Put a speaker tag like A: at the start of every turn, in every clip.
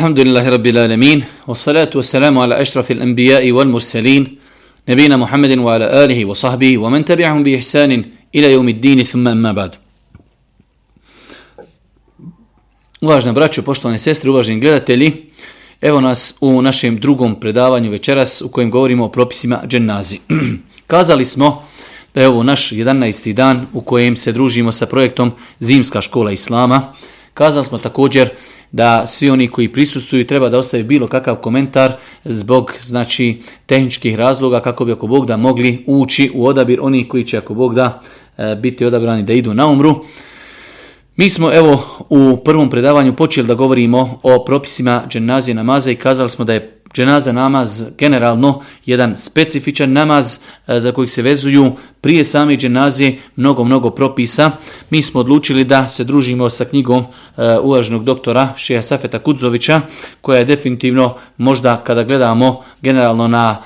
A: الحمد لله رب العالمين والصلاة والسلام على أشرف الأنبياء والمرسلين نبينا محمد وعلى آله وصحبه ومن تبعهم بإحسان إلى يوم الدين ثم أما بعد Uvažna braćo, poštovane sestre, uvaženi gledatelji, evo nas u našem drugom predavanju večeras u kojem govorimo o propisima dženazi. Kazali smo da je ovo naš 11. dan u kojem se družimo sa projektom Zimska škola Islama. Kazali smo također da svi oni koji prisustuju treba da ostave bilo kakav komentar zbog znači tehničkih razloga kako bi ako Bog da mogli ući u odabir onih koji će ako Bog da e, biti odabrani da idu na umru. Mi smo evo u prvom predavanju počeli da govorimo o propisima dženazije namaza i kazali smo da je dženaza namaz generalno jedan specifičan namaz e, za kojih se vezuju prije same dženazije mnogo, mnogo propisa. Mi smo odlučili da se družimo sa knjigom e, uvaženog doktora Šeja Safeta Kudzovića koja je definitivno možda kada gledamo generalno na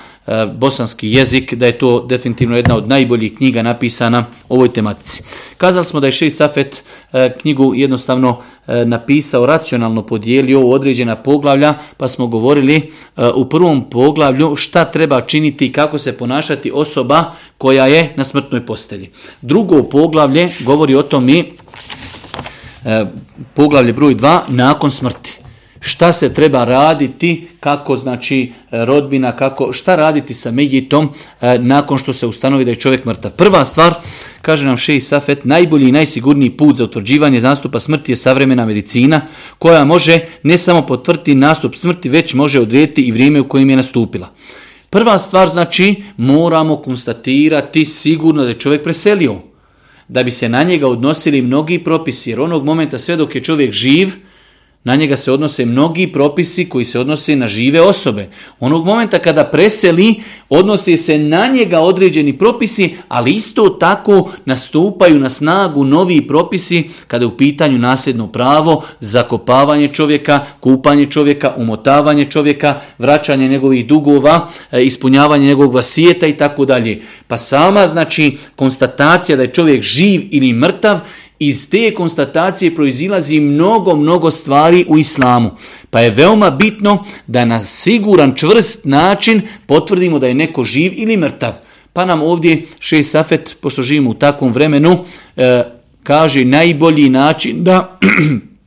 A: bosanski jezik, da je to definitivno jedna od najboljih knjiga napisana o ovoj tematici. Kazali smo da je Šej Safet e, knjigu jednostavno e, napisao, racionalno podijelio u određena poglavlja, pa smo govorili u prvom poglavlju šta treba činiti i kako se ponašati osoba koja je na smrtnoj postelji. Drugo poglavlje govori o tom i poglavlje broj 2 nakon smrti šta se treba raditi, kako znači rodbina, kako, šta raditi sa Megitom e, nakon što se ustanovi da je čovjek mrtav. Prva stvar, kaže nam Šeji Safet, najbolji i najsigurniji put za utvrđivanje nastupa smrti je savremena medicina koja može ne samo potvrditi nastup smrti, već može odrediti i vrijeme u kojem je nastupila. Prva stvar znači moramo konstatirati sigurno da je čovjek preselio. Da bi se na njega odnosili mnogi propisi, jer onog momenta sve dok je čovjek živ, na njega se odnose mnogi propisi koji se odnose na žive osobe. Onog momenta kada preseli, odnose se na njega određeni propisi, ali isto tako nastupaju na snagu novi propisi kada je u pitanju nasljedno pravo, zakopavanje čovjeka, kupanje čovjeka, umotavanje čovjeka, vraćanje njegovih dugova, e, ispunjavanje njegovog vasijeta i tako dalje. Pa sama znači konstatacija da je čovjek živ ili mrtav iz te konstatacije proizilazi mnogo, mnogo stvari u islamu. Pa je veoma bitno da na siguran, čvrst način potvrdimo da je neko živ ili mrtav. Pa nam ovdje Šej Safet, pošto živimo u takvom vremenu, e, kaže najbolji način da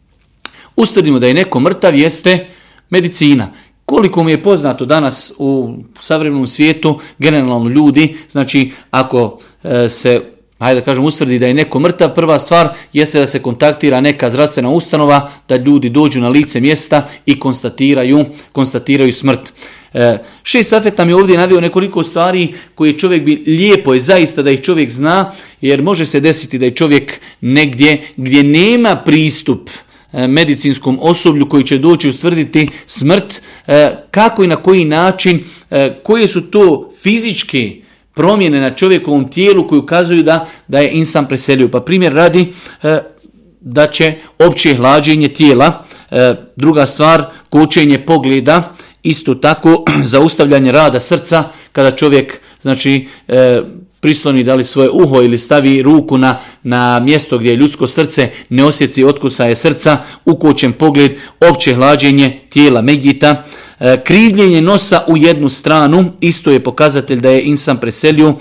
A: ustvrdimo da je neko mrtav jeste medicina. Koliko mi je poznato danas u savremenom svijetu, generalno ljudi, znači ako e, se hajde da kažem, ustvrdi da je neko mrtav, prva stvar jeste da se kontaktira neka zdravstvena ustanova, da ljudi dođu na lice mjesta i konstatiraju, konstatiraju smrt. E, šest Safet nam je ovdje navio nekoliko stvari koje čovjek bi lijepo je zaista da ih čovjek zna, jer može se desiti da je čovjek negdje gdje nema pristup e, medicinskom osoblju koji će doći ustvrditi smrt, e, kako i na koji način, e, koje su to fizičke promjene na čovjekovom tijelu koji ukazuju da, da je insan preselio. Pa primjer radi e, da će opće hlađenje tijela, e, druga stvar kočenje pogleda, isto tako zaustavljanje rada srca kada čovjek znači e, prisloni da li svoje uho ili stavi ruku na, na mjesto gdje je ljudsko srce, ne osjeci otkusa je srca, ukočen pogled, opće hlađenje tijela Megita, krivljenje nosa u jednu stranu, isto je pokazatelj da je insan preselio,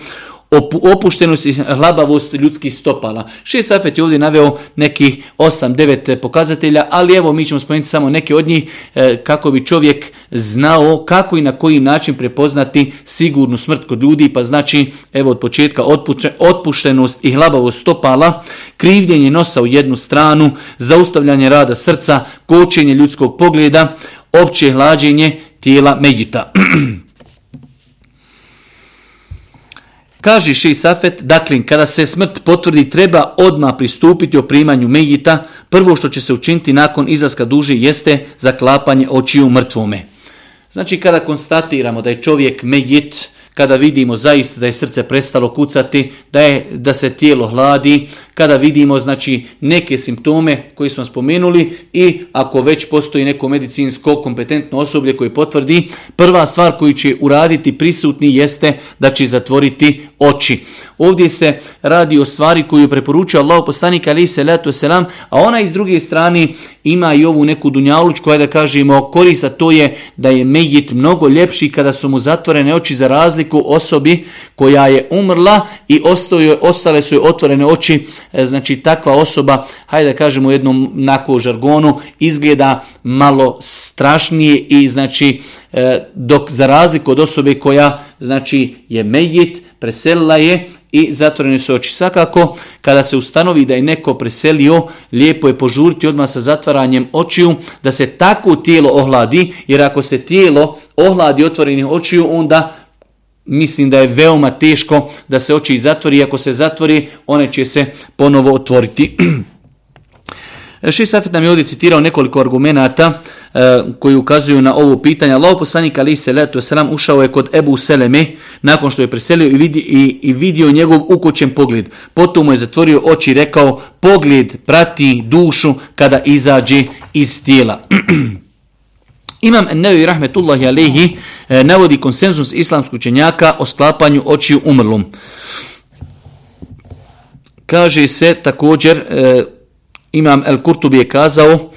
A: opuštenost i hlabavost ljudskih stopala. Šest Safet je ovdje naveo nekih 8-9 pokazatelja, ali evo mi ćemo spomenuti samo neke od njih e, kako bi čovjek znao kako i na koji način prepoznati sigurnu smrt kod ljudi, pa znači evo od početka otpuštenost i hlabavost stopala, krivljenje nosa u jednu stranu, zaustavljanje rada srca, kočenje ljudskog pogleda, opće hlađenje tijela Megita. Kaže Ši Safet, dakle, kada se smrt potvrdi, treba odmah pristupiti o primanju Megita. Prvo što će se učiniti nakon izlaska duže jeste zaklapanje očiju mrtvome. Znači, kada konstatiramo da je čovjek Megit, kada vidimo zaista da je srce prestalo kucati, da, je, da se tijelo hladi, kada vidimo znači neke simptome koje smo spomenuli i ako već postoji neko medicinsko kompetentno osoblje koje potvrdi, prva stvar koju će uraditi prisutni jeste da će zatvoriti oči. Ovdje se radi o stvari koju preporučuje Allah poslanik ali se letu selam, a ona iz druge strane ima i ovu neku dunjaluč koja da kažemo korisa to je da je Mejit mnogo ljepši kada su mu zatvorene oči za razliku osobi koja je umrla i ostale su otvorene oči, e, znači takva osoba, hajde da kažemo u jednom nako žargonu, izgleda malo strašnije i znači e, dok za razliku od osobe koja znači je Mejit, preselila je, i zatvorene su oči. Svakako, kada se ustanovi da je neko preselio, lijepo je požuriti odmah sa zatvaranjem očiju, da se tako tijelo ohladi, jer ako se tijelo ohladi otvorenih očiju, onda mislim da je veoma teško da se oči zatvori. Ako se zatvori, one će se ponovo otvoriti. Ši Safet nam je ovdje citirao nekoliko argumenata koji ukazuju na ovo pitanje. Allah poslanik ali se letu selam ušao je kod Ebu Seleme nakon što je preselio i, vidi, i, i vidio njegov ukočen pogled. Potom mu je zatvorio oči i rekao pogled prati dušu kada izađe iz tijela. Imam Nevi Rahmetullahi Alehi e, navodi konsenzus islamskog učenjaka o sklapanju očiju umrlom. Kaže se također e, Imam El Kurtubi je kazao,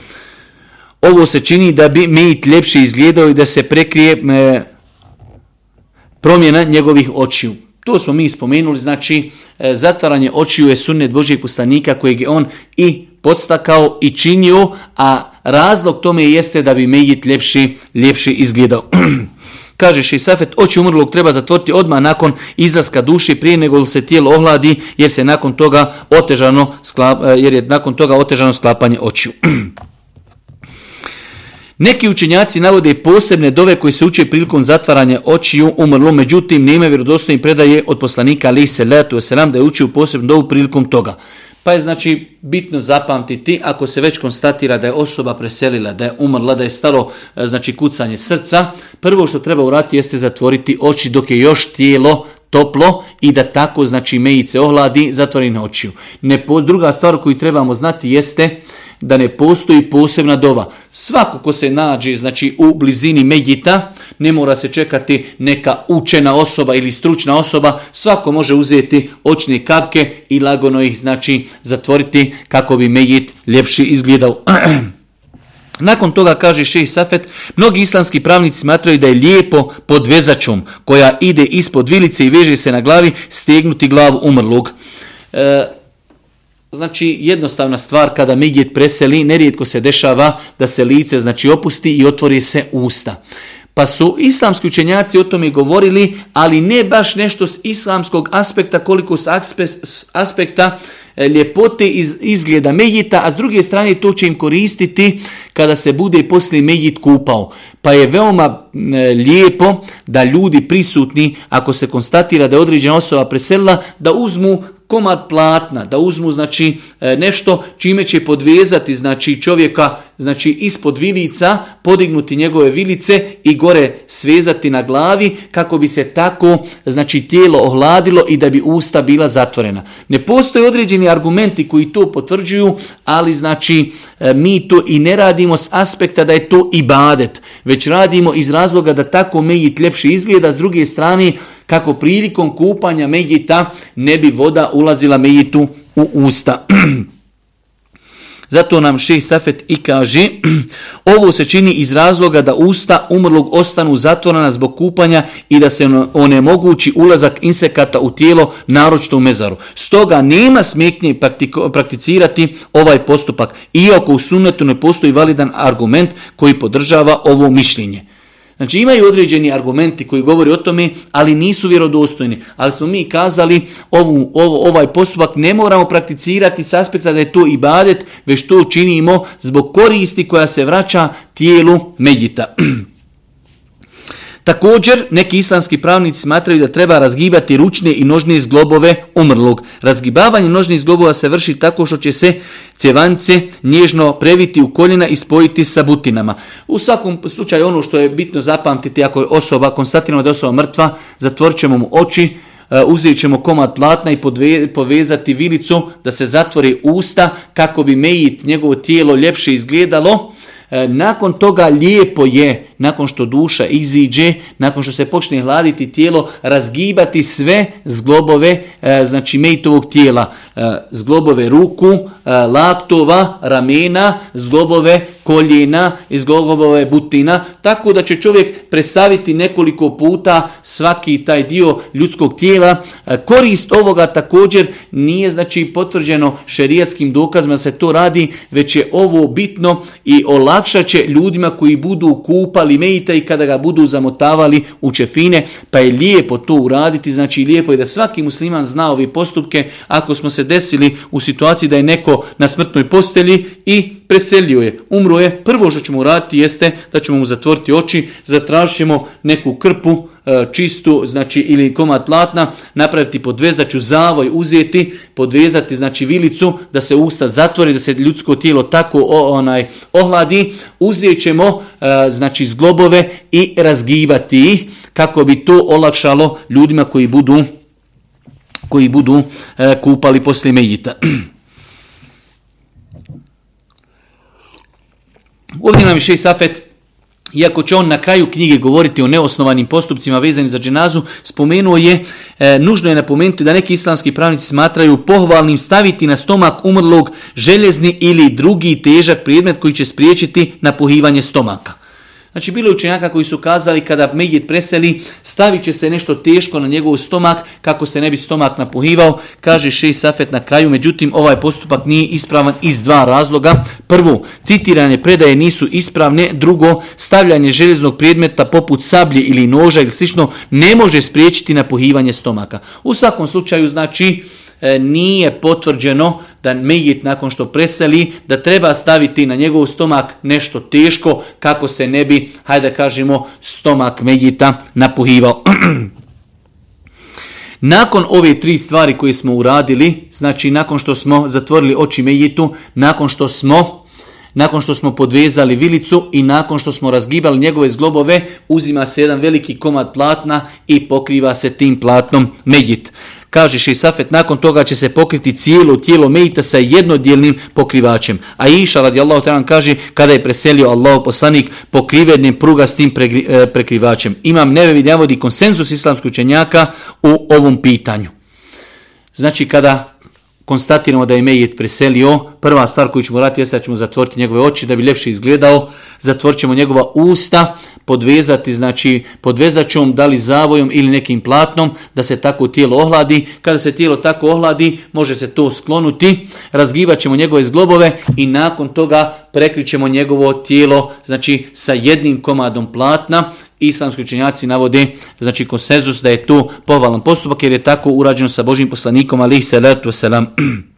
A: ovo se čini da bi mejit ljepše izgledao i da se prekrije e, promjena njegovih očiju. To smo mi spomenuli, znači e, zatvaranje očiju je sunnet Božijeg poslanika kojeg je on i podstakao i činio, a razlog tome jeste da bi mejit ljepši, ljepši izgledao. Kaže Safet, oči umrlog treba zatvoriti odmah nakon izlaska duše prije nego se tijelo ohladi jer se nakon toga otežano e, jer je nakon toga otežano sklapanje očiju. Neki učenjaci navode posebne dove koji se uče prilikom zatvaranja očiju umrlo, međutim nema vjerodostojni predaje od poslanika Ali se letu selam da je učio posebnu dovu prilikom toga. Pa je znači bitno zapamtiti ako se već konstatira da je osoba preselila, da je umrla, da je stalo e, znači kucanje srca, prvo što treba uraditi jeste zatvoriti oči dok je još tijelo toplo i da tako znači mejice ohladi, zatvori na očiju. Ne, druga stvar koju trebamo znati jeste da ne postoji posebna dova. Svako ko se nađe znači, u blizini Medjita, ne mora se čekati neka učena osoba ili stručna osoba, svako može uzeti očne kapke i lagono ih znači zatvoriti kako bi Medjit ljepši izgledao. Nakon toga kaže šeh Safet, mnogi islamski pravnici smatraju da je lijepo pod vezačom koja ide ispod vilice i veže se na glavi stegnuti glavu umrlog. E, Znači jednostavna stvar kada Megjet preseli, nerijetko se dešava da se lice znači opusti i otvori se usta. Pa su islamski učenjaci o tome govorili, ali ne baš nešto s islamskog aspekta koliko s aspekta e, ljepote iz izgleda Mejita, a s druge strane to će im koristiti kada se bude poslije Mejit kupao. Pa je veoma e, lijepo da ljudi prisutni, ako se konstatira da je određena osoba preselila, da uzmu komad platna, da uzmu znači e, nešto čime će podvezati znači čovjeka znači ispod vilica, podignuti njegove vilice i gore svezati na glavi kako bi se tako znači tijelo ohladilo i da bi usta bila zatvorena. Ne postoje određeni argumenti koji to potvrđuju, ali znači e, mi to i ne radimo s aspekta da je to ibadet, već radimo iz razloga da tako mejit ljepše izgleda, s druge strane kako prilikom kupanja mejita ne bi voda ulazila mejitu u usta. Zato nam šeh Safet i kaže, ovo se čini iz razloga da usta umrlog ostanu zatvorena zbog kupanja i da se onemogući ulazak insekata u tijelo, naročito u mezaru. Stoga nema smjetnje prakticirati ovaj postupak, iako u sunnetu ne postoji validan argument koji podržava ovo mišljenje. Znači imaju određeni argumenti koji govori o tome, ali nisu vjerodostojni. Ali smo mi kazali ovu, ovaj postupak ne moramo prakticirati s aspekta da je to ibadet, već to činimo zbog koristi koja se vraća tijelu Medjita. Također, neki islamski pravnici smatraju da treba razgibati ručne i nožne zglobove umrlog. Razgibavanje nožnih zglobova se vrši tako što će se cjevance nježno previti u koljena i spojiti sa butinama. U svakom slučaju ono što je bitno zapamtiti ako je osoba, konstatirano da je osoba mrtva, zatvorit ćemo mu oči, e, uzet ćemo komad platna i povezati vilicu da se zatvori usta kako bi mejit njegovo tijelo ljepše izgledalo. E, nakon toga lijepo je nakon što duša iziđe, nakon što se počne hladiti tijelo, razgibati sve zglobove, e, znači mejtovog tijela, e, zglobove ruku, e, laktova, ramena, zglobove koljena, iz globove butina, tako da će čovjek presaviti nekoliko puta svaki taj dio ljudskog tijela. Korist ovoga također nije znači potvrđeno šerijatskim dokazima se to radi, već je ovo bitno i olakšat će ljudima koji budu kupali mejita i kada ga budu zamotavali u čefine, pa je lijepo to uraditi, znači lijepo je da svaki musliman zna ove postupke, ako smo se desili u situaciji da je neko na smrtnoj postelji i preselio je, umro je, prvo što ćemo uraditi jeste da ćemo mu zatvoriti oči, zatražit neku krpu, čistu, znači ili komad platna, napraviti podvezaću zavoj, uzeti, podvezati znači vilicu da se usta zatvori, da se ljudsko tijelo tako onaj ohladi, uzet ćemo e, znači zglobove i razgibati ih kako bi to olakšalo ljudima koji budu koji budu e, kupali poslije mejita. Ovdje nam je Safet iako će on na kraju knjige govoriti o neosnovanim postupcima vezanim za dženazu, spomenuo je, e, nužno je napomenuti da neki islamski pravnici smatraju pohvalnim staviti na stomak umrlog željezni ili drugi težak predmet koji će spriječiti napuhivanje stomaka. Znači bilo je učenjaka koji su kazali kada Megid preseli stavit će se nešto teško na njegov stomak kako se ne bi stomak napuhivao. Kaže Šej Safet na kraju, međutim ovaj postupak nije ispravan iz dva razloga. Prvo, citirane predaje nisu ispravne. Drugo, stavljanje željeznog predmeta poput sablje ili noža ili slično ne može spriječiti napuhivanje stomaka. U svakom slučaju znači nije potvrđeno da Mejit nakon što preseli, da treba staviti na njegov stomak nešto teško kako se ne bi, hajde kažemo, stomak Mejita napuhivao. Nakon ove tri stvari koje smo uradili, znači nakon što smo zatvorili oči Mejitu, nakon što smo nakon što smo podvezali vilicu i nakon što smo razgibali njegove zglobove, uzima se jedan veliki komad platna i pokriva se tim platnom Mejit. Kaže Safet, nakon toga će se pokriti cijelo tijelo Mejita sa jednodjelnim pokrivačem. A Iša radijallahu ta'ala kaže kada je preselio Allah poslanik pokrivenim prugastim e, prekrivačem. Imam nevevid navodi konsenzus islamskog učenjaka u ovom pitanju. Znači kada konstatiramo da je Mejit preselio, prva stvar koju ćemo raditi jeste da ćemo zatvoriti njegove oči da bi ljepše izgledao, zatvorit ćemo njegova usta, podvezati, znači podvezačom, da li zavojom ili nekim platnom, da se tako tijelo ohladi. Kada se tijelo tako ohladi, može se to sklonuti, razgibat ćemo njegove zglobove i nakon toga prekrićemo njegovo tijelo, znači sa jednim komadom platna. Islamski učenjaci navode, znači konsenzus da je to pohvalan postupak jer je tako urađeno sa Božim poslanikom, ali salatu selam.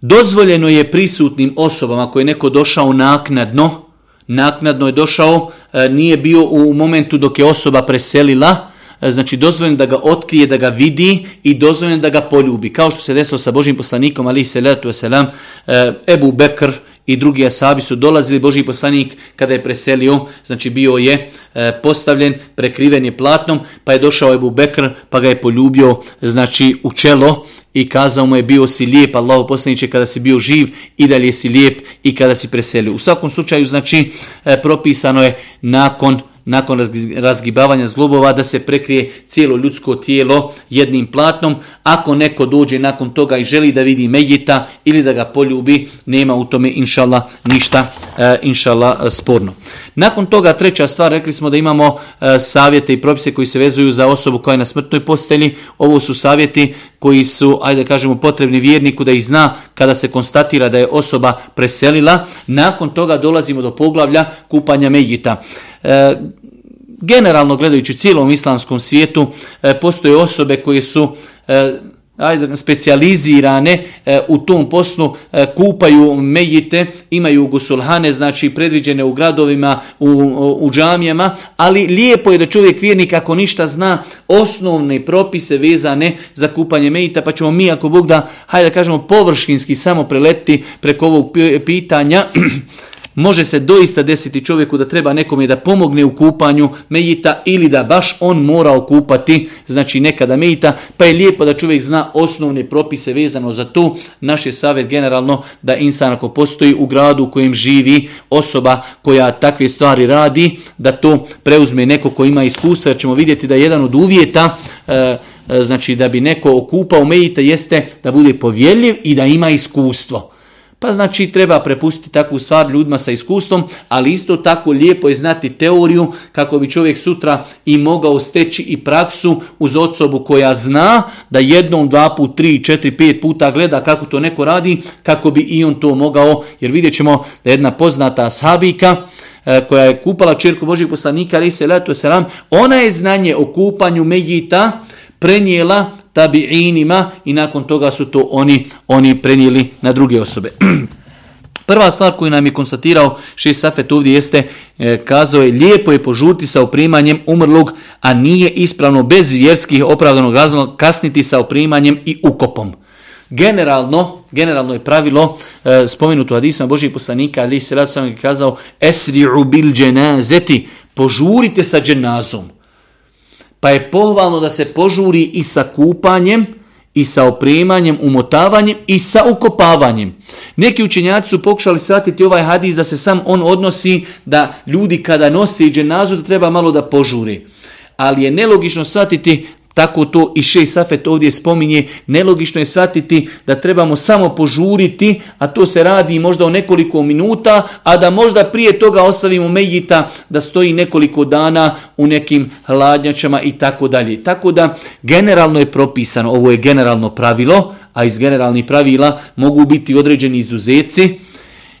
A: Dozvoljeno je prisutnim osobama ako je neko došao naknadno, naknadno je došao, e, nije bio u momentu dok je osoba preselila, e, znači dozvoljeno da ga otkrije, da ga vidi i dozvoljeno da ga poljubi. Kao što se desilo sa Božim poslanikom, ali se letu selam, e, Ebu Bekr i drugi asabi su dolazili, Boži poslanik kada je preselio, znači bio je postavljen, prekriven je platnom, pa je došao Ebu Bekr, pa ga je poljubio znači u čelo i kazao mu je bio si lijep, Allah poslaniče kada si bio živ i dalje si lijep i kada si preselio. U svakom slučaju znači e, propisano je nakon nakon razgibavanja zglobova da se prekrije cijelo ljudsko tijelo jednim platnom. Ako neko dođe nakon toga i želi da vidi Mejita ili da ga poljubi, nema u tome inšala ništa e, inšala sporno. Nakon toga treća stvar, rekli smo da imamo e, savjete i propise koji se vezuju za osobu koja je na smrtnoj postelji. Ovo su savjeti koji su, ajde kažemo, potrebni vjerniku da ih zna kada se konstatira da je osoba preselila. Nakon toga dolazimo do poglavlja kupanja Mejita. E, generalno gledajući cijelom islamskom svijetu e, postoje osobe koje su e, specijalizirane u tom poslu, kupaju mejite, imaju gusulhane, znači predviđene u gradovima, u, u džamijama, ali lijepo je da čovjek vjernik ako ništa zna osnovne propise vezane za kupanje mejita, pa ćemo mi ako Bog da, hajde da kažemo površinski samo preletiti preko ovog pitanja, Može se doista desiti čovjeku da treba nekome da pomogne u kupanju mejita ili da baš on mora okupati, znači nekada mejita, pa je lijepo da čovjek zna osnovne propise vezano za to. Naš je savjet generalno da insan ako postoji u gradu u kojem živi osoba koja takve stvari radi, da to preuzme neko ko ima iskustva, jer ćemo vidjeti da je jedan od uvjeta e, e, znači da bi neko okupao mejita jeste da bude povjeljiv i da ima iskustvo. Pa znači treba prepustiti takvu stvar ljudima sa iskustvom, ali isto tako lijepo je znati teoriju kako bi čovjek sutra i mogao steći i praksu uz osobu koja zna da jednom, dva put, tri, četiri, pet puta gleda kako to neko radi, kako bi i on to mogao, jer vidjet ćemo da jedna poznata sahabika, e, koja je kupala čirku Božih poslanika, ali se letu selam, ona je znanje o kupanju Mejita prenijela tabi'inima i nakon toga su to oni, oni prenijeli na druge osobe. Prva stvar koju nam je konstatirao šest Safet ovdje jeste, e, kazao je, lijepo je požurti sa oprimanjem umrlog, a nije ispravno bez vjerskih opravdanog razloga kasniti sa oprimanjem i ukopom. Generalno, generalno je pravilo e, spomenuto hadisma Božih poslanika, ali se rad sam kazao, esri'u bil dženazeti, požurite sa dženazom. Pa je pohvalno da se požuri i sa kupanjem, i sa opremanjem, umotavanjem i sa ukopavanjem. Neki učenjaci su pokušali shvatiti ovaj hadis da se sam on odnosi da ljudi kada nose dženazu da treba malo da požuri. Ali je nelogično shvatiti tako to i Šej Safet ovdje spominje, nelogično je shvatiti da trebamo samo požuriti, a to se radi možda o nekoliko minuta, a da možda prije toga ostavimo Mejita da stoji nekoliko dana u nekim hladnjačama i tako dalje. Tako da generalno je propisano, ovo je generalno pravilo, a iz generalnih pravila mogu biti određeni izuzeci.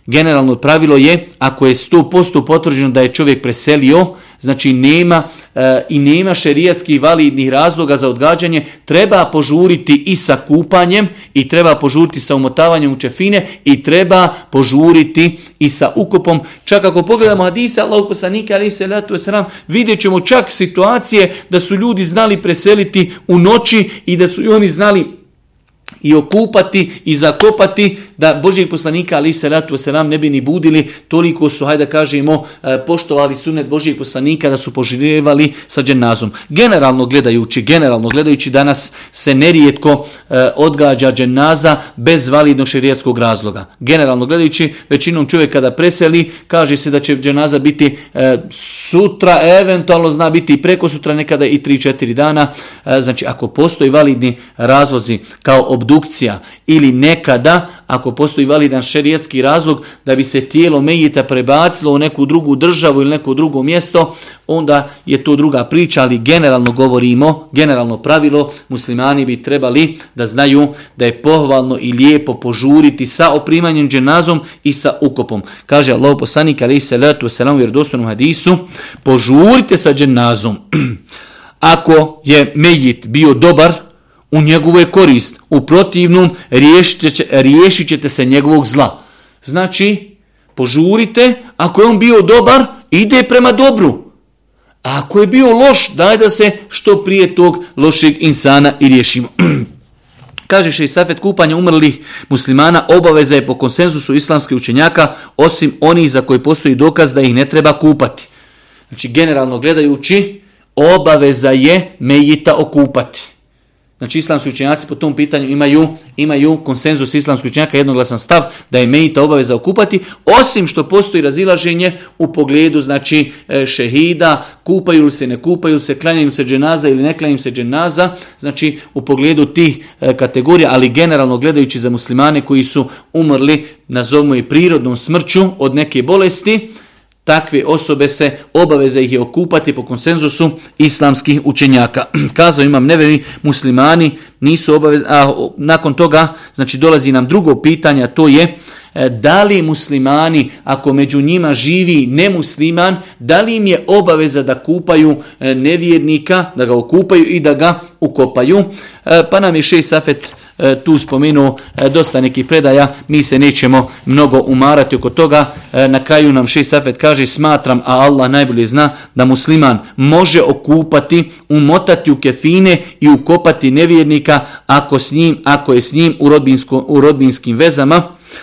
A: Generalno pravilo je, ako je 100% potvrđeno da je čovjek preselio, znači nema e, i nema šerijatskih validnih razloga za odgađanje, treba požuriti i sa kupanjem i treba požuriti sa umotavanjem u čefine i treba požuriti i sa ukopom. Čak ako pogledamo hadisa Allahog poslanika ali se letu sram, vidjet ćemo čak situacije da su ljudi znali preseliti u noći i da su i oni znali i okupati i zakopati da Božijeg poslanika ali se ratu se nam ne bi ni budili toliko su hajde kažemo e, poštovali sunet Božijeg poslanika da su poživjevali sa dženazom. Generalno gledajući, generalno gledajući danas se nerijetko e, odgađa dženaza bez validnog šerijatskog razloga. Generalno gledajući većinom čovjek kada preseli kaže se da će dženaza biti e, sutra, eventualno zna biti i preko sutra nekada i 3-4 dana. Znači ako postoji validni razlozi kao obdukcija ili nekada, ako postoji validan šerijetski razlog da bi se tijelo Mejita prebacilo u neku drugu državu ili neko drugo mjesto, onda je to druga priča, ali generalno govorimo, generalno pravilo, muslimani bi trebali da znaju da je pohvalno i lijepo požuriti sa oprimanjem dženazom i sa ukopom. Kaže Allah poslanik ali se letu selam vjerodostojnom hadisu, požurite sa dženazom. Ako je Mejit bio dobar, u njegovu je korist. U protivnom riješit, ćete se njegovog zla. Znači, požurite, ako je on bio dobar, ide prema dobru. A ako je bio loš, daj da se što prije tog lošeg insana i riješimo. Kaže i Safet kupanja umrlih muslimana obaveza je po konsenzusu islamskih učenjaka osim onih za koji postoji dokaz da ih ne treba kupati. Znači generalno gledajući obaveza je mejita okupati. Znači islamski učenjaci po tom pitanju imaju, imaju konsenzus islamskih učenjaka, jednoglasan stav da je mejita obaveza okupati, osim što postoji razilaženje u pogledu znači e, šehida, kupaju li se, ne kupaju se, klanjaju se dženaza ili ne klanjaju se dženaza, znači u pogledu tih e, kategorija, ali generalno gledajući za muslimane koji su umrli, nazovimo i prirodnom smrću od neke bolesti, takve osobe se obaveze ih je okupati po konsenzusu islamskih učenjaka. Kazao imam neveri muslimani nisu obavezni, a nakon toga znači dolazi nam drugo pitanje, to je e, da li muslimani, ako među njima živi nemusliman, da li im je obaveza da kupaju e, nevjernika, da ga okupaju i da ga ukopaju. E, pa nam je šest safet tu spomenuo e, dosta nekih predaja, mi se nećemo mnogo umarati oko toga. E, na kraju nam Šej Safet kaže, smatram, a Allah najbolje zna, da musliman može okupati, umotati u kefine i ukopati nevjernika ako, s njim, ako je s njim u, u rodbinskim vezama.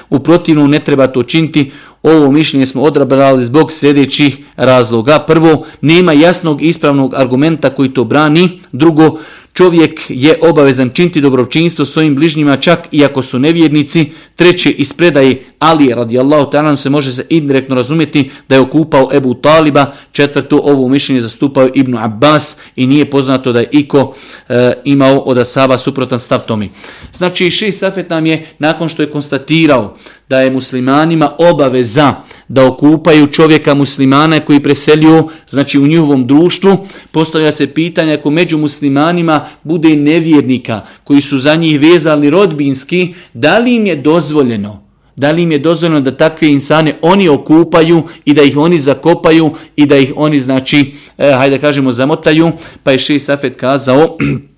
A: U protivnom ne treba to činiti. Ovo mišljenje smo odabrali zbog sljedećih razloga. Prvo, nema jasnog ispravnog argumenta koji to brani. Drugo, Čovjek je obavezan činiti dobročinstvo svojim bližnjima čak i ako su nevjernici. Treće, iz predaje Ali radijallahu ta'ala se može se indirektno razumjeti da je okupao Ebu Taliba. Četvrto, ovo mišljenje zastupao Ibnu Abbas i nije poznato da je iko e, imao od Asaba suprotan stav tomi. Znači, šest Safet nam je, nakon što je konstatirao da je muslimanima obaveza da okupaju čovjeka muslimana koji preselio, znači u njihovom društvu, postavlja se pitanje ako među muslimanima bude nevjernika koji su za njih vezali rodbinski, da li im je dozvoljeno da li im je dozvoljeno da takve insane oni okupaju i da ih oni zakopaju i da ih oni, znači, eh, hajde kažemo, zamotaju? Pa je Šeji Safet kazao,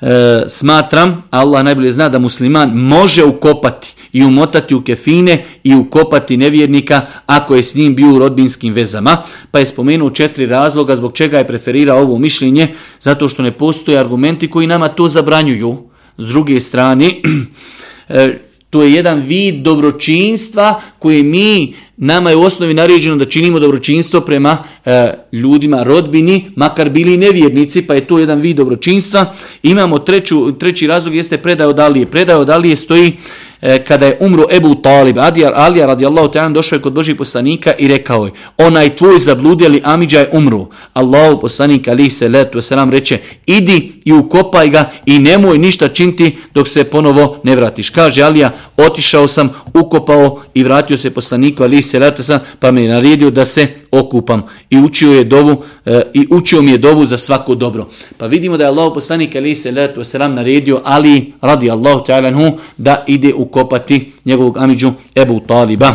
A: e, smatram, Allah najbolje zna da musliman može ukopati i umotati u kefine i ukopati nevjernika ako je s njim bio u rodbinskim vezama. Pa je spomenuo četiri razloga zbog čega je preferirao ovo mišljenje, zato što ne postoje argumenti koji nama to zabranjuju. S druge strane, e, to je jedan vid dobročinstva koji mi, nama je u osnovi naređeno da činimo dobročinstvo prema e, ljudima, rodbini, makar bili nevjernici, pa je to jedan vid dobročinstva. Imamo treću, treći razlog, jeste predaj od Alije. Predaj od Alije stoji kada je umro Ebu Talib, Adija, Alija radijallahu ta'ala došao je kod Božih poslanika i rekao je, onaj tvoj zabludjeli Amidža je umro. Allahu poslanik alihi salatu wasalam reče, idi i ukopaj ga i nemoj ništa činti dok se ponovo ne vratiš. Kaže Alija, otišao sam, ukopao i vratio se poslaniku alihi salatu wasalam, pa me je naredio da se okupam i učio je dovu e, i učio mi je dovu za svako dobro. Pa vidimo da je Allah poslanik ali se letu selam naredio Ali radi Allahu ta'ala da ide ukopati njegovog amidžu Ebu Taliba.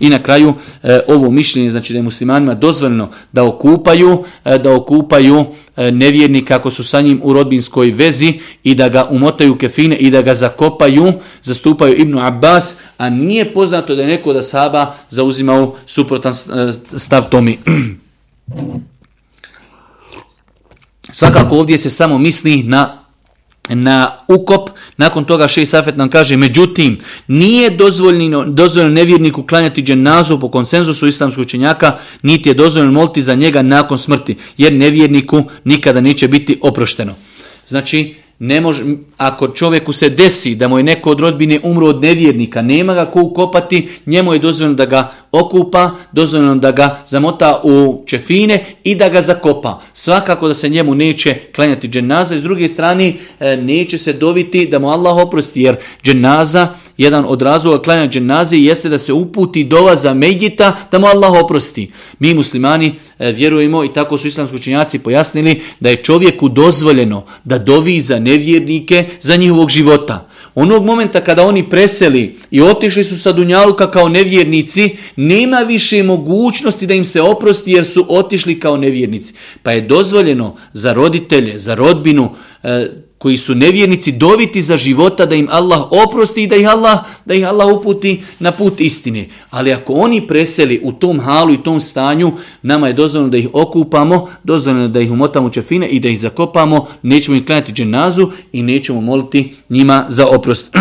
A: I na kraju e, ovo mišljenje znači da je muslimanima dozvoljeno da okupaju e, da okupaju e, nevjernika ako su sa njim u rodbinskoj vezi i da ga umotaju kefine i da ga zakopaju, zastupaju Ibnu Abbas, a nije poznato da je neko da saba zauzimao suprotan stav tomi. Svakako ovdje se samo misli na na ukop, nakon toga šeji Safet nam kaže, međutim, nije dozvoljeno, dozvoljeno nevjerniku klanjati dženazu po konsenzusu islamskog učenjaka, niti je dozvoljeno moliti za njega nakon smrti, jer nevjerniku nikada neće biti oprošteno. Znači, ne može, ako čovjeku se desi da mu je neko od rodbine umro od nevjernika, nema ga ko ukopati, njemu je dozvoljeno da ga okupa, dozvoljeno da ga zamota u čefine i da ga zakopa. Svakako da se njemu neće klanjati dženaza i s druge strane e, neće se dobiti da mu Allah oprosti jer dženaza jedan od razloga klanja dženaze jeste da se uputi dova za Medjita da mu Allah oprosti. Mi muslimani e, vjerujemo i tako su islamski učenjaci pojasnili da je čovjeku dozvoljeno da dovi za nevjernike za njihovog života. Onog momenta kada oni preseli i otišli su sa Dunjaluka kao nevjernici, nema više mogućnosti da im se oprosti jer su otišli kao nevjernici. Pa je dozvoljeno za roditelje, za rodbinu, e, koji su nevjernici doviti za života da im Allah oprosti i da ih Allah, da ih Allah uputi na put istine. Ali ako oni preseli u tom halu i tom stanju, nama je dozvoljeno da ih okupamo, dozvoljeno da ih umotamo u čafine i da ih zakopamo, nećemo ih klanjati dženazu i nećemo moliti njima za oprost.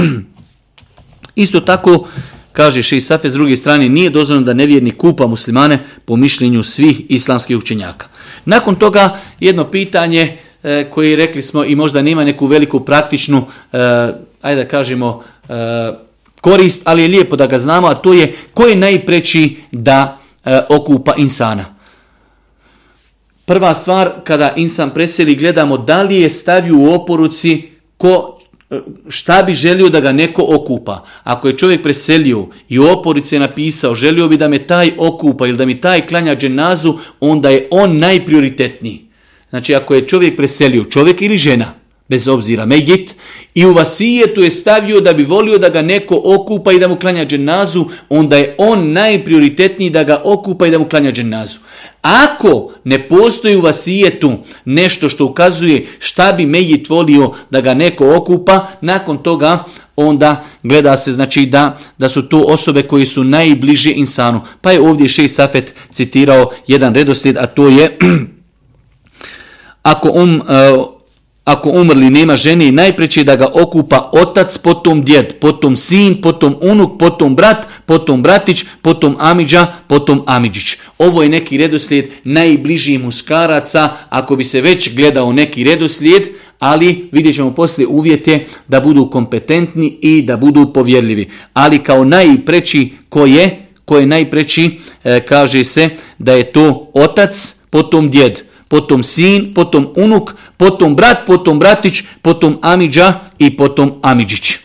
A: Isto tako, kaže Šeji Safe, s druge strane, nije dozvoljeno da nevjerni kupa muslimane po mišljenju svih islamskih učenjaka. Nakon toga, jedno pitanje, koji rekli smo i možda nema neku veliku praktičnu, e, ajde da kažemo, e, korist, ali je lijepo da ga znamo, a to je ko je najpreći da okupa insana. Prva stvar, kada insan preseli, gledamo da li je stavio u oporuci ko šta bi želio da ga neko okupa. Ako je čovjek preselio i u oporici je napisao želio bi da me taj okupa ili da mi taj klanja dženazu, onda je on najprioritetniji. Znači ako je čovjek preselio, čovjek ili žena, bez obzira, megit, i u vasijetu je stavio da bi volio da ga neko okupa i da mu klanja dženazu, onda je on najprioritetniji da ga okupa i da mu klanja dženazu. Ako ne postoji u vasijetu nešto što ukazuje šta bi megit volio da ga neko okupa, nakon toga onda gleda se znači da, da su to osobe koji su najbliže insanu. Pa je ovdje Šej Safet citirao jedan redoslijed, a to je ako um, uh, ako umrli nema žene, najpreće da ga okupa otac, potom djed, potom sin, potom unuk, potom brat, potom bratić, potom amiđa, potom amidžić. Ovo je neki redoslijed najbližih muškaraca, ako bi se već gledao neki redoslijed, ali vidjet ćemo poslije uvjete da budu kompetentni i da budu povjerljivi. Ali kao najpreći ko je, ko je najpreći, e, kaže se da je to otac, potom djed, potom sin, potom unuk, potom brat, potom bratić, potom amidža i potom amidžić.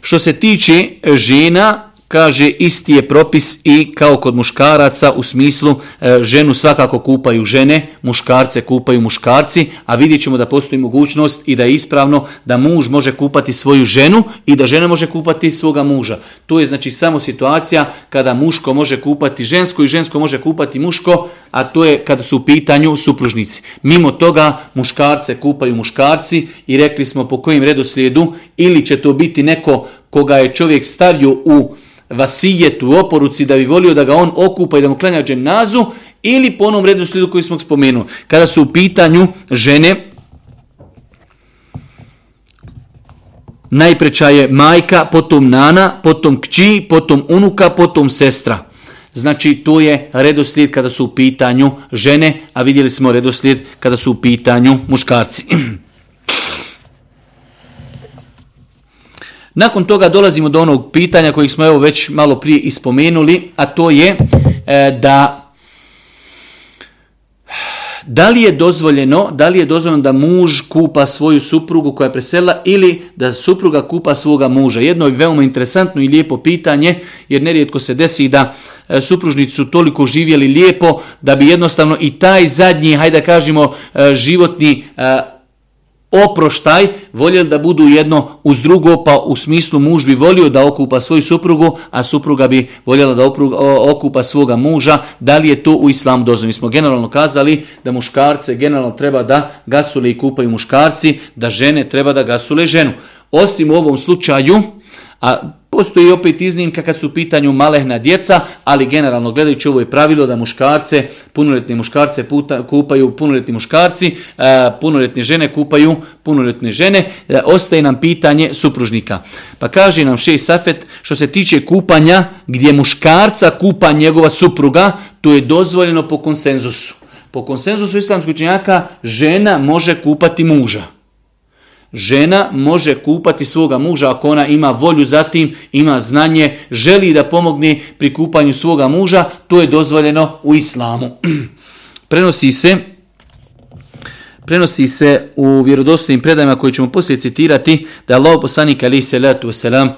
A: Što se tiče žena, kaže isti je propis i kao kod muškaraca u smislu e, ženu svakako kupaju žene, muškarce kupaju muškarci, a vidjet ćemo da postoji mogućnost i da je ispravno da muž može kupati svoju ženu i da žena može kupati svoga muža. To je znači samo situacija kada muško može kupati žensko i žensko može kupati muško, a to je kada su u pitanju supružnici. Mimo toga muškarce kupaju muškarci i rekli smo po kojim redoslijedu ili će to biti neko koga je čovjek stavio u vasijetu, oporuci da bi volio da ga on okupa i da mu klanja dženazu ili po onom redu slijedu koji smo spomenuli. Kada su u pitanju žene, najpreča je majka, potom nana, potom kći, potom unuka, potom sestra. Znači to je redoslijed kada su u pitanju žene, a vidjeli smo redoslijed kada su u pitanju muškarci. Nakon toga dolazimo do onog pitanja kojeg smo evo već malo prije ispomenuli, a to je e, da da li je dozvoljeno, da li je dozvoljeno da muž kupa svoju suprugu koja je presela ili da supruga kupa svoga muža? Jedno je veoma interesantno i lijepo pitanje jer nerijetko se desi da e, supružnici su toliko živjeli lijepo da bi jednostavno i taj zadnji, hajde kažemo, e, životni oproštaj, voljeli da budu jedno uz drugo, pa u smislu muž bi volio da okupa svoju suprugu, a supruga bi voljela da okupa svoga muža, da li je to u islamu dozvoljeno? Mi smo generalno kazali da muškarce generalno treba da gasule i kupaju muškarci, da žene treba da gasule ženu. Osim u ovom slučaju, a Postoji opet iznimka kad su u pitanju malehna djeca, ali generalno gledajući ovo je pravilo da muškarce, punoljetne muškarce puta, kupaju punoljetni muškarci, e, punoljetne žene kupaju punoljetne žene. E, ostaje nam pitanje supružnika. Pa kaže nam šej Safet, što se tiče kupanja gdje muškarca kupa njegova supruga, to je dozvoljeno po konsenzusu. Po konsenzusu islamskog učenjaka žena može kupati muža. Žena može kupati svoga muža ako ona ima volju za tim, ima znanje, želi da pomogne pri kupanju svoga muža, to je dozvoljeno u islamu. Prenosi se prenosi se u vjerodostojnim predajima koji ćemo poslije citirati da Allah poslanik ali se letu selam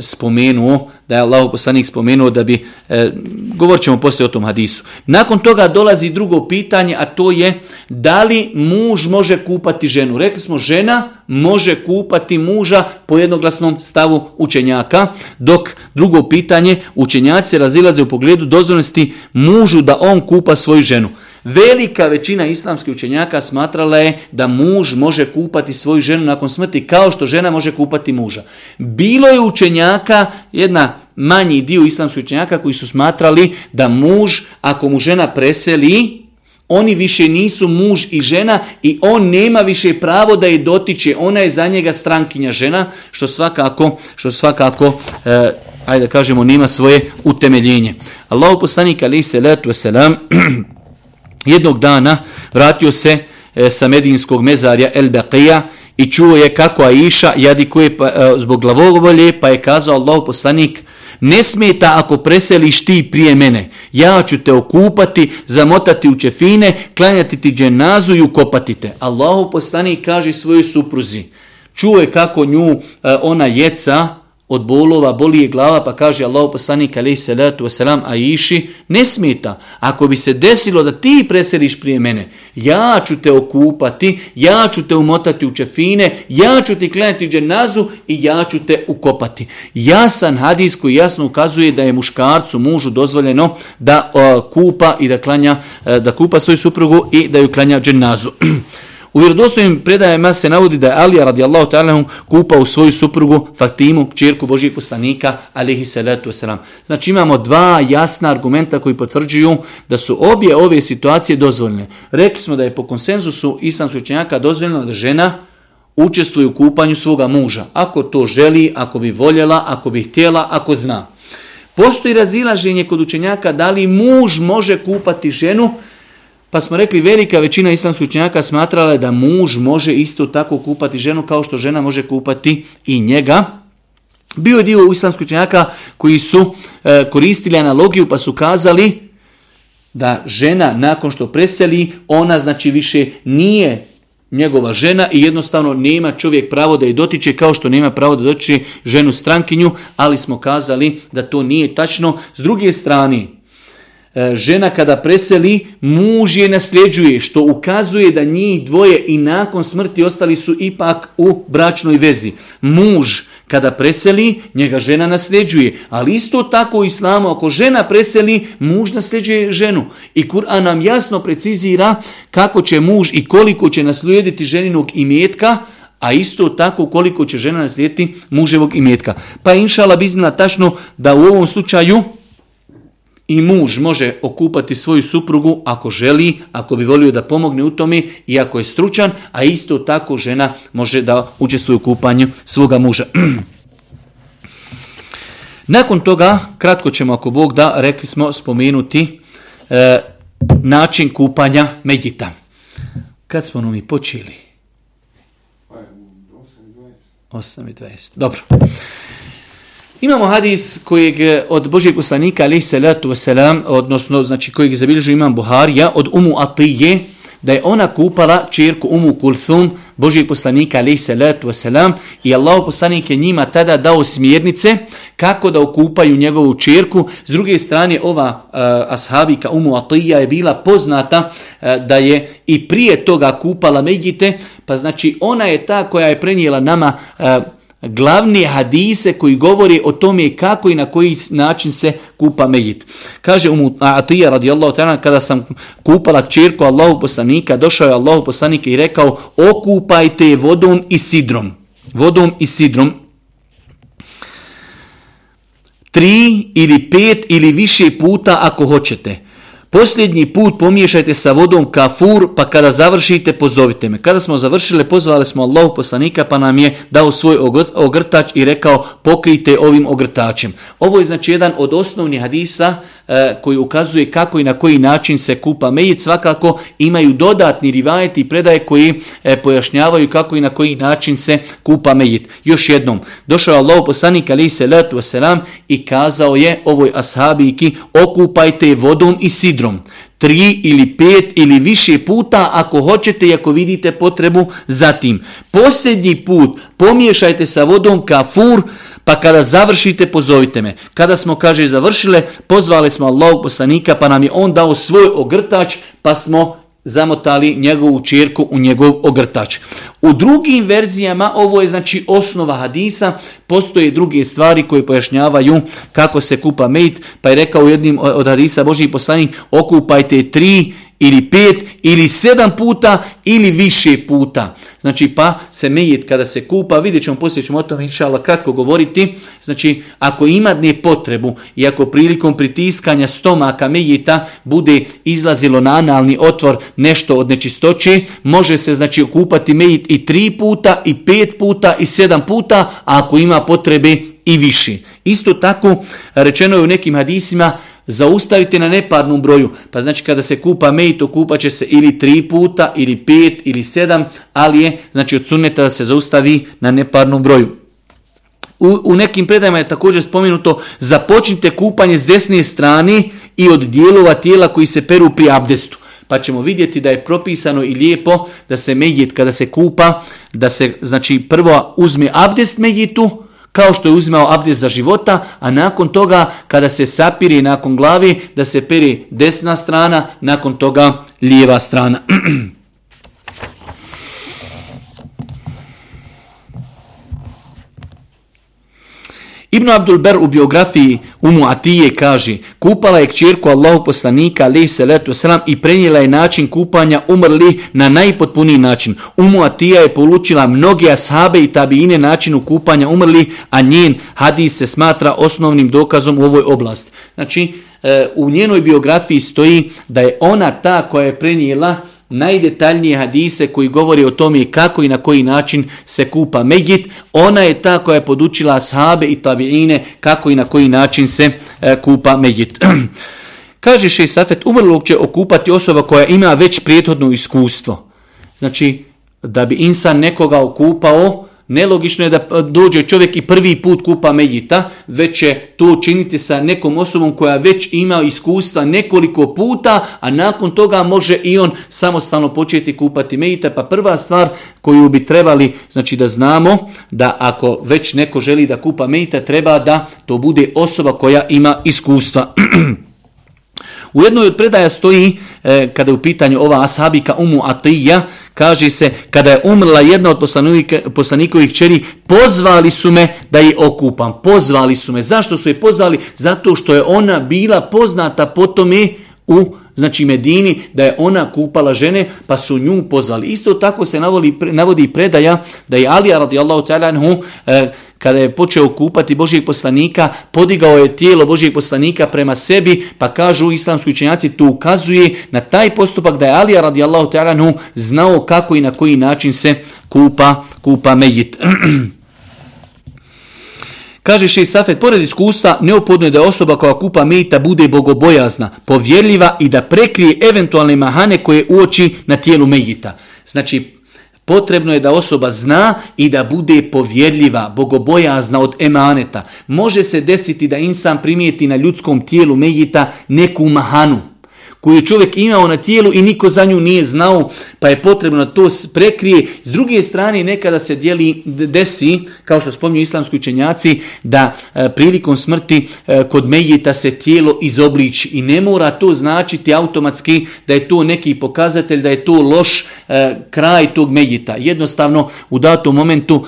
A: spomenuo, da je Allah poslanik spomenuo da bi, e, govorit ćemo poslije o tom hadisu. Nakon toga dolazi drugo pitanje, a to je da li muž može kupati ženu. Rekli smo žena može kupati muža po jednoglasnom stavu učenjaka, dok drugo pitanje učenjaci razilaze u pogledu dozvoljnosti mužu da on kupa svoju ženu. Velika većina islamskih učenjaka smatrala je da muž može kupati svoju ženu nakon smrti kao što žena može kupati muža. Bilo je učenjaka, jedna manji dio islamskih učenjaka koji su smatrali da muž, ako mu žena preseli, oni više nisu muž i žena i on nema više pravo da je dotiče. Ona je za njega strankinja žena, što svakako, što svakako e, ajde da kažemo, nema svoje utemeljenje. Allah poslanik ali se letu selam Jednog dana vratio se e, sa medinskog mezarja El Beqija i čuo je kako Aisha jadikuje pa, e, zbog glavobolje, pa je kazao Allah poslanik, ne smeta ako preseliš ti prije mene. Ja ću te okupati, zamotati u čefine, klanjati ti dženazu i ukopati te. Allahu poslanik kaže svojoj supruzi. Čuo je kako nju e, ona jeca, od bolova, boli je glava, pa kaže Allah poslanik alaih salatu wasalam, a iši, ne smeta. Ako bi se desilo da ti preseliš prije mene, ja ću te okupati, ja ću te umotati u čefine, ja ću ti klanjati dženazu i ja ću te ukopati. Jasan hadis koji jasno ukazuje da je muškarcu, mužu dozvoljeno da kupa i da klanja, da kupa svoju suprugu i da ju klanja dženazu. U vjerodostojnim predajama se navodi da je Alija radijallahu ta'ala kupao svoju suprugu Fatimu, čirku Božijeg poslanika, alihi salatu wasalam. Znači imamo dva jasna argumenta koji potvrđuju da su obje ove situacije dozvoljene. Rekli smo da je po konsenzusu islamskog učenjaka dozvoljeno da žena učestvuje u kupanju svoga muža. Ako to želi, ako bi voljela, ako bi htjela, ako zna. Postoji razilaženje kod učenjaka da li muž može kupati ženu, pa smo rekli velika većina islamskih učenjaka smatrala je da muž može isto tako kupati ženu kao što žena može kupati i njega. Bio je dio islamskih učenjaka koji su e, koristili analogiju pa su kazali da žena nakon što preseli, ona znači više nije njegova žena i jednostavno nema čovjek pravo da je dotiče kao što nema pravo da dotiče ženu strankinju, ali smo kazali da to nije tačno. S druge strane, žena kada preseli, muž je nasljeđuje, što ukazuje da njih dvoje i nakon smrti ostali su ipak u bračnoj vezi. Muž kada preseli, njega žena nasljeđuje. Ali isto tako u islamu, ako žena preseli, muž nasljeđuje ženu. I Kur'an nam jasno precizira kako će muž i koliko će naslijediti ženinog imetka, a isto tako koliko će žena naslijediti muževog imetka. Pa inšala bizna tačno da u ovom slučaju i muž može okupati svoju suprugu ako želi, ako bi volio da pomogne u tome i ako je stručan, a isto tako žena može da učestvuje u kupanju svoga muža. Nakon toga, kratko ćemo ako Bog da, rekli smo spomenuti e, način kupanja Medjita. Kad smo mi počeli? 8.20. Dobro. Imamo hadis kojeg od Božijeg poslanika alaih salatu wasalam, odnosno znači kojeg je zabilježio imam Buharija od Umu Atije, da je ona kupala čirku Umu Kulthum, Božijeg poslanika alaih salatu wasalam, i Allah poslanik je njima tada dao smjernice kako da okupaju njegovu čirku. S druge strane, ova uh, ashabika Umu Atija je bila poznata uh, da je i prije toga kupala Medjite, pa znači ona je ta koja je prenijela nama uh, glavni hadise koji govori o tome kako i na koji način se kupa mejit. Kaže Umu Atija radijallahu ta'ala kada sam kupala čirku Allahu poslanika, došao je Allahu poslanik i rekao okupajte vodom i sidrom. Vodom i sidrom. Tri ili pet ili više puta ako hoćete. Posljednji put pomiješajte sa vodom kafur, pa kada završite, pozovite me. Kada smo završili, pozvali smo Allahu poslanika, pa nam je dao svoj ogrtač i rekao, pokrijte ovim ogrtačem. Ovo je znači jedan od osnovnih hadisa koji ukazuje kako i na koji način se kupa mejit. Svakako imaju dodatni rivajeti i predaje koji e, pojašnjavaju kako i na koji način se kupa mejit. Još jednom, došao je Allahu poslanik, ali se letu wasalam, i kazao je ovoj ashabiki, okupajte vodom i sidrom. Tri ili pet ili više puta ako hoćete i ako vidite potrebu zatim. Posljednji put pomiješajte sa vodom kafur pa kada završite pozovite me. Kada smo, kaže, završile, pozvali smo Allahog poslanika pa nam je on dao svoj ogrtač pa smo zamotali njegovu čirku u njegov ogrtač. U drugim verzijama, ovo je znači osnova hadisa, postoje druge stvari koje pojašnjavaju kako se kupa mejt, pa je rekao u jednim od hadisa Božih poslanik, okupajte tri ili pet ili sedam puta ili više puta. Znači pa se mejet kada se kupa, vidjet ćemo poslije ćemo o tom inšala kratko govoriti, znači ako ima dne potrebu i ako prilikom pritiskanja stomaka mejeta bude izlazilo na analni otvor nešto od nečistoće, može se znači kupati mejet i tri puta i pet puta i sedam puta, a ako ima potrebe i više. Isto tako rečeno je u nekim hadisima zaustavite na neparnom broju. Pa znači kada se kupa mejto, kupa će se ili tri puta, ili pet, ili sedam, ali je znači od sunneta da se zaustavi na neparnom broju. U, u nekim predajama je također spomenuto započnite kupanje s desne strane i od dijelova tijela koji se peru pri abdestu. Pa ćemo vidjeti da je propisano i lijepo da se medjet kada se kupa, da se znači prvo uzme abdest medjetu, kao što je uzimao abdest za života, a nakon toga kada se sapiri nakon glavi, da se peri desna strana, nakon toga lijeva strana. Ibn Abdul Ber u biografiji Umu Atije kaže kupala je kćerku Allahu poslanika alaih salatu wasalam i prenijela je način kupanja umrli na najpotpuniji način. Umu Atija je polučila mnoge ashabe i tabijine načinu kupanja umrli, a njen hadis se smatra osnovnim dokazom u ovoj oblasti. Znači, e, u njenoj biografiji stoji da je ona ta koja je prenijela najdetaljnije hadise koji govori o tome kako i na koji način se kupa Megit. Ona je ta koja je podučila ashabe i tabiine kako i na koji način se e, kupa Megit. Kaže še Safet, umrlog će okupati osoba koja ima već prijethodno iskustvo. Znači, da bi insan nekoga okupao, Nelogično je da dođe čovjek i prvi put kupa Mejita, već će to učiniti sa nekom osobom koja već ima iskustva nekoliko puta, a nakon toga može i on samostalno početi kupati Mejita. Pa prva stvar koju bi trebali znači da znamo, da ako već neko želi da kupa Mejita, treba da to bude osoba koja ima iskustva. U jednoj od predaja stoji, e, kada je u pitanju ova ashabika Umu Atija, kaže se, kada je umrla jedna od poslanikovih čeri, pozvali su me da je okupam. Pozvali su me. Zašto su je pozvali? Zato što je ona bila poznata po tome u znači Medini, da je ona kupala žene, pa su nju pozvali. Isto tako se navodi, navodi predaja da je Alija radijallahu ta'ala e, kada je počeo kupati Božijeg poslanika, podigao je tijelo Božijeg poslanika prema sebi, pa kažu islamski učenjaci, to ukazuje na taj postupak da je Alija radijallahu ta'ala znao kako i na koji način se kupa, kupa mejit. Kaže še Safet, pored iskustva, neophodno je da osoba koja kupa mita bude bogobojazna, povjerljiva i da prekrije eventualne mahane koje uoči na tijelu mejita. Znači, Potrebno je da osoba zna i da bude povjerljiva, bogobojazna od emaneta. Može se desiti da insan primijeti na ljudskom tijelu mejita neku mahanu koju je čovjek imao na tijelu i niko za nju nije znao, pa je potrebno to prekrije. S druge strane, nekada se dijeli, desi, kao što spominju islamski učenjaci, da e, prilikom smrti e, kod Mejita se tijelo izobliči i ne mora to značiti automatski da je to neki pokazatelj, da je to loš e, kraj tog Mejita. Jednostavno, u datom momentu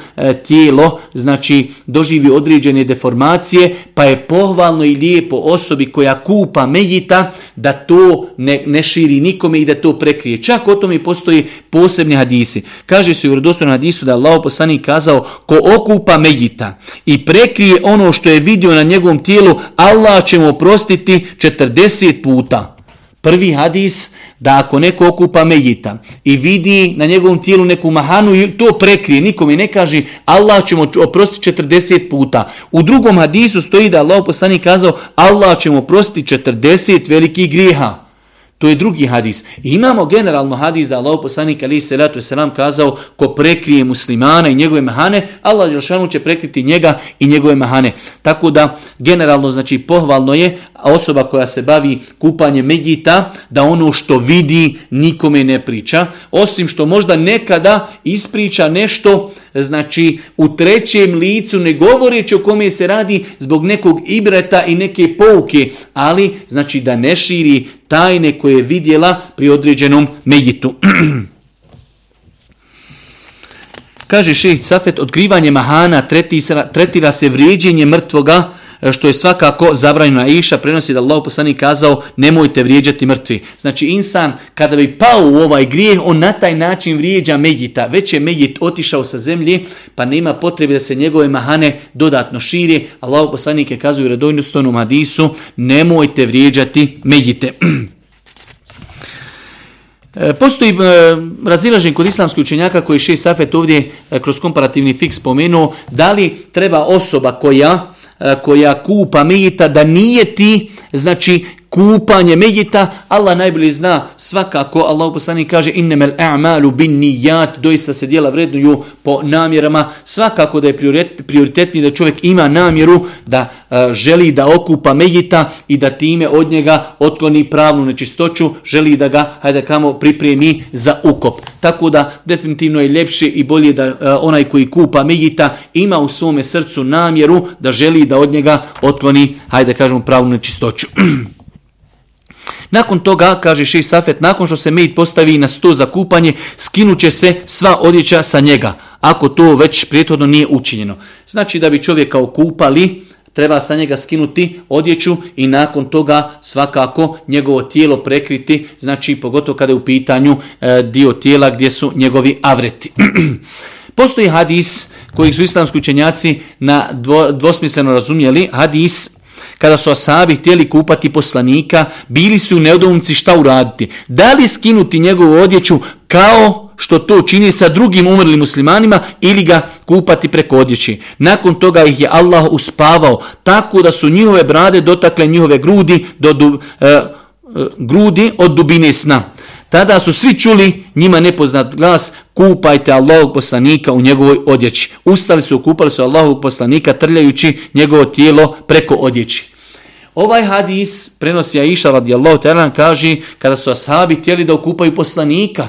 A: tijelo znači doživi određene deformacije, pa je pohvalno i lijepo osobi koja kupa Mejita da to ne, ne širi nikome i da to prekrije. Čak o tome postoji posebni hadisi. Kaže se u vjerodostojnom hadisu da je Allah poslanik kazao ko okupa Mejita i prekrije ono što je vidio na njegovom tijelu, Allah će mu oprostiti 40 puta. Prvi hadis da ako neko okupa Mejita i vidi na njegovom tijelu neku mahanu i to prekrije, nikome ne kaže Allah će mu oprostiti 40 puta. U drugom hadisu stoji da Allah poslanik kazao Allah će mu oprostiti 40 velikih grijeha. To je drugi hadis. I imamo generalno hadis da Allah poslanik ali se ratu selam kazao ko prekrije muslimana i njegove mahane, Allah Đelšanu će prekriti njega i njegove mahane. Tako da generalno znači pohvalno je osoba koja se bavi kupanjem Megita da ono što vidi nikome ne priča, osim što možda nekada ispriča nešto znači u trećem licu ne govoreći o kome se radi zbog nekog ibreta i neke pouke, ali znači da ne širi tajne koje je vidjela pri određenom Megitu. Kaže šehit Safet, otkrivanje mahana tretira se vrijeđenje mrtvoga, što je svakako zabranjeno. Iša prenosi da Allah poslanik kazao nemojte vrijeđati mrtvi. Znači insan kada bi pao u ovaj grijeh, on na taj način vrijeđa Medjita. Već je Medjit otišao sa zemlje, pa nema potrebe da se njegove mahane dodatno širi. Allah poslanik je kazao u redojnostojnom hadisu nemojte vrijeđati Medjite. E, postoji e, razilažen kod islamskih učenjaka koji šest safet ovdje kroz komparativni fiks spomenuo, da li treba osoba koja E, koja kupa mita da nije ti, znači kupanje Mejita, Allah najbolje zna svakako, Allah poslani kaže innemel a'malu bin nijat, doista se dijela vrednuju po namjerama, svakako da je prioritetni da čovjek ima namjeru da uh, želi da okupa Mejita i da time od njega otkloni pravnu nečistoću, želi da ga, hajde kamo, pripremi za ukop. Tako da definitivno je ljepše i bolje da uh, onaj koji kupa Mejita ima u svome srcu namjeru da želi da od njega otkloni, hajde kažemo, pravnu nečistoću. Nakon toga, kaže Šej Safet, nakon što se mejit postavi na sto za kupanje, skinuće se sva odjeća sa njega, ako to već prijethodno nije učinjeno. Znači da bi čovjeka okupali, treba sa njega skinuti odjeću i nakon toga svakako njegovo tijelo prekriti, znači pogotovo kada je u pitanju e, dio tijela gdje su njegovi avreti. Postoji hadis koji su islamski učenjaci na dvo, dvosmisleno razumjeli, hadis kada su asabi htjeli kupati poslanika, bili su neodovnici šta uraditi. Da li skinuti njegovu odjeću kao što to čini sa drugim umrlim muslimanima ili ga kupati preko odjeći. Nakon toga ih je Allah uspavao tako da su njihove brade dotakle njihove grudi, do, do, e, grudi od dubine sna. Tada su svi čuli njima nepoznat glas, kupajte Allahog poslanika u njegovoj odjeći. Ustali su, kupali su Allahog poslanika trljajući njegovo tijelo preko odjeći. Ovaj hadis prenosi Aisha radijallahu ta'ala kaže kada su ashabi htjeli da okupaju poslanika,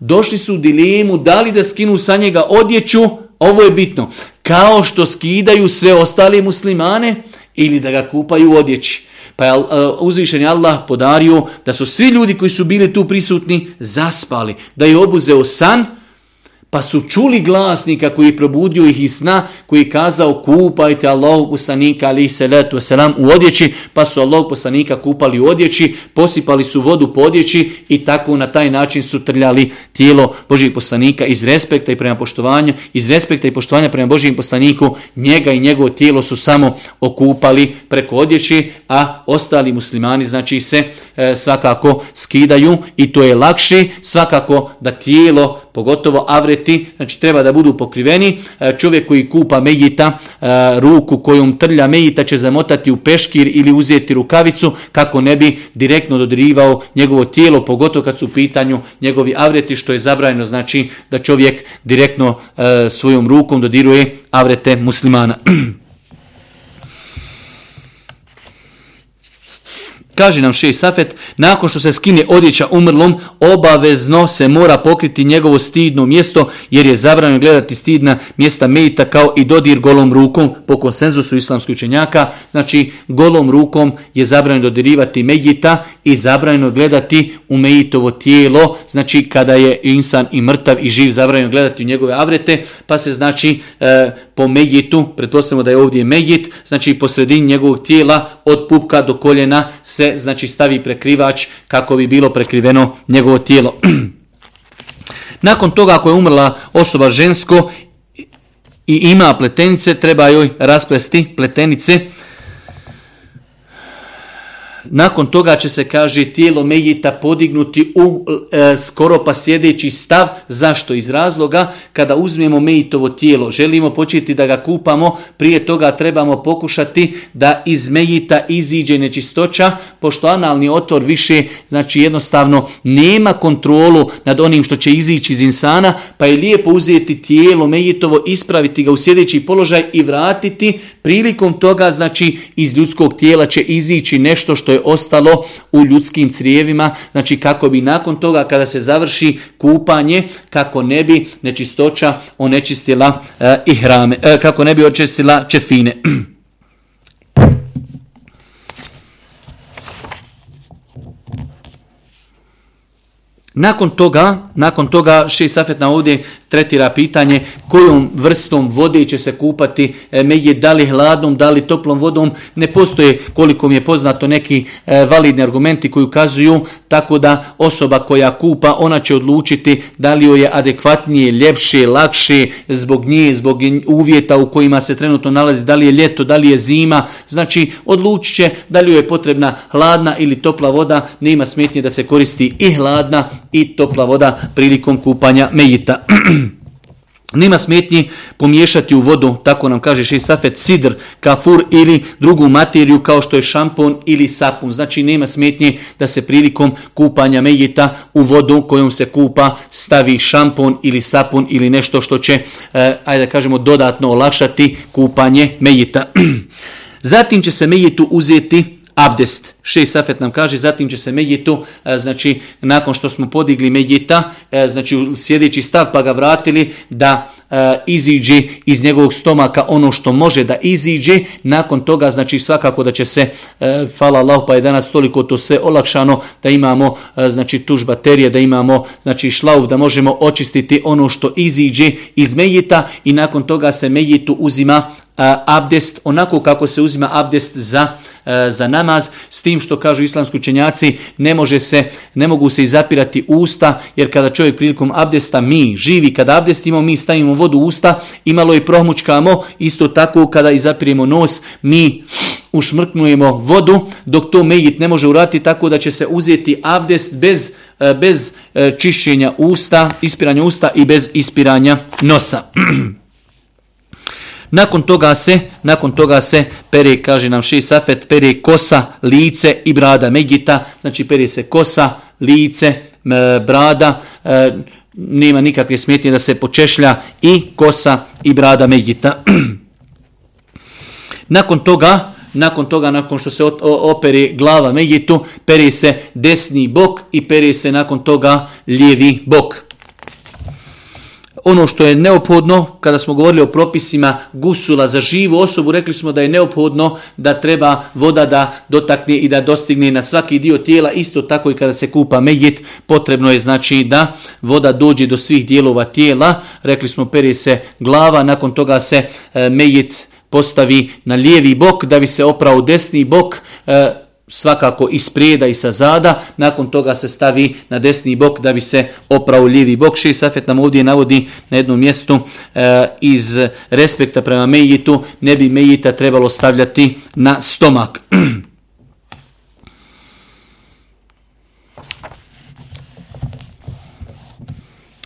A: došli su u dilemu da li da skinu sa njega odjeću, ovo je bitno, kao što skidaju sve ostale muslimane ili da ga kupaju odjeći. Pa je uh, uzvišen Allah podario da su svi ljudi koji su bili tu prisutni zaspali, da je obuzeo san, Pa su čuli glasnika koji probudio ih iz sna, koji je kazao kupajte Allahog poslanika ali se letu selam u odjeći, pa su Allahog poslanika kupali u odjeći, posipali su vodu po odjeći i tako na taj način su trljali tijelo Božih poslanika iz respekta i prema poštovanju, iz respekta i poštovanja prema Božijim poslaniku, njega i njegovo tijelo su samo okupali preko odjeći, a ostali muslimani znači se e, svakako skidaju i to je lakše svakako da tijelo pogotovo znači treba da budu pokriveni. E, čovjek koji kupa mejita, e, ruku kojom trlja mejita će zamotati u peškir ili uzeti rukavicu kako ne bi direktno dodirivao njegovo tijelo, pogotovo kad su u pitanju njegovi avreti, što je zabrajno znači da čovjek direktno e, svojom rukom dodiruje avrete muslimana. Kaže nam šej Safet, nakon što se skine odjeća umrlom, obavezno se mora pokriti njegovo stidno mjesto, jer je zabranjeno gledati stidna mjesta mejita kao i dodir golom rukom po konsenzusu islamskih učenjaka. Znači, golom rukom je zabranjeno dodirivati mejita i zabranjeno gledati u mejitovo tijelo. Znači, kada je insan i mrtav i živ, zabranjeno gledati u njegove avrete, pa se znači e, po mejitu, pretpostavljamo da je ovdje mejit, znači po sredini njegovog tijela od pupka do koljena se znači stavi prekrivač kako bi bilo prekriveno njegovo tijelo. Nakon toga ako je umrla osoba žensko i ima pletenice, treba joj rasplesti pletenice. Nakon toga će se, kaže, tijelo Mejita podignuti u e, skoro pa sjedeći stav. Zašto? Iz razloga, kada uzmemo Mejitovo tijelo, želimo početi da ga kupamo, prije toga trebamo pokušati da iz Mejita iziđe nečistoća, pošto analni otvor više, znači jednostavno, nema kontrolu nad onim što će izići iz insana, pa je lijepo uzeti tijelo Mejitovo, ispraviti ga u sjedeći položaj i vratiti. Prilikom toga, znači, iz ljudskog tijela će izići nešto što ostalo u ljudskim crijevima, znači kako bi nakon toga kada se završi kupanje, kako ne bi nečistoća onečistila e, i hrame, e, kako ne bi očistila čefine. Nakon toga, nakon toga Šej Safet na ovdje tretira pitanje kojom vrstom vode će se kupati e, meje, da li hladnom, da li toplom vodom. Ne postoje koliko mi je poznato neki e, validni argumenti koji ukazuju tako da osoba koja kupa, ona će odlučiti da li joj je adekvatnije, ljepše, lakše zbog nje, zbog uvjeta u kojima se trenutno nalazi, da li je ljeto, da li je zima. Znači odlučit će da li joj je potrebna hladna ili topla voda, nema smetnje da se koristi i hladna i topla voda prilikom kupanja mejita. Nima smetnji pomiješati u vodu, tako nam kaže še safet, sidr, kafur ili drugu materiju kao što je šampon ili sapun. Znači nema smetnje da se prilikom kupanja mejita u vodu kojom se kupa stavi šampon ili sapun ili nešto što će, eh, ajde da kažemo, dodatno olakšati kupanje mejita. Zatim će se mejitu uzeti abdest. Šej Safet nam kaže, zatim će se medjitu, e, znači nakon što smo podigli medjita, e, znači sjedeći stav pa ga vratili da e, iziđe iz njegovog stomaka ono što može da iziđe, nakon toga znači svakako da će se, fala Allah pa je danas toliko to sve olakšano da imamo znači tuž baterije, da imamo znači šlauf, da možemo očistiti ono što iziđe iz medjita i nakon toga se medjitu uzima abdest onako kako se uzima abdest za, za namaz, s tim što kažu islamski učenjaci, ne, može se, ne mogu se izapirati usta, jer kada čovjek prilikom abdesta mi živi, kada abdestimo, mi stavimo vodu u usta, imalo i prohmučkamo, isto tako kada izapirimo nos, mi ušmrknujemo vodu, dok to mejit ne može urati tako da će se uzeti abdest bez, bez čišćenja usta, ispiranja usta i bez ispiranja nosa. Nakon toga se, nakon toga se pere, kaže nam ši safet, pere kosa, lice i brada Megita, znači pere se kosa, lice, brada, e, nema nikakve smetnje da se počešlja i kosa i brada Megita. nakon toga, nakon toga, nakon što se opere glava Megitu, pere se desni bok i pere se nakon toga lijevi bok ono što je neophodno, kada smo govorili o propisima gusula za živu osobu, rekli smo da je neophodno da treba voda da dotakne i da dostigne na svaki dio tijela, isto tako i kada se kupa mejit, potrebno je znači da voda dođe do svih dijelova tijela, rekli smo peri se glava, nakon toga se e, mejit postavi na lijevi bok da bi se oprao desni bok, e, svakako iz prijeda i sa zada, nakon toga se stavi na desni bok da bi se oprao lijevi bok. Ši Safet nam ovdje navodi na jednom mjestu e, iz respekta prema mejitu, ne bi mejita trebalo stavljati na stomak.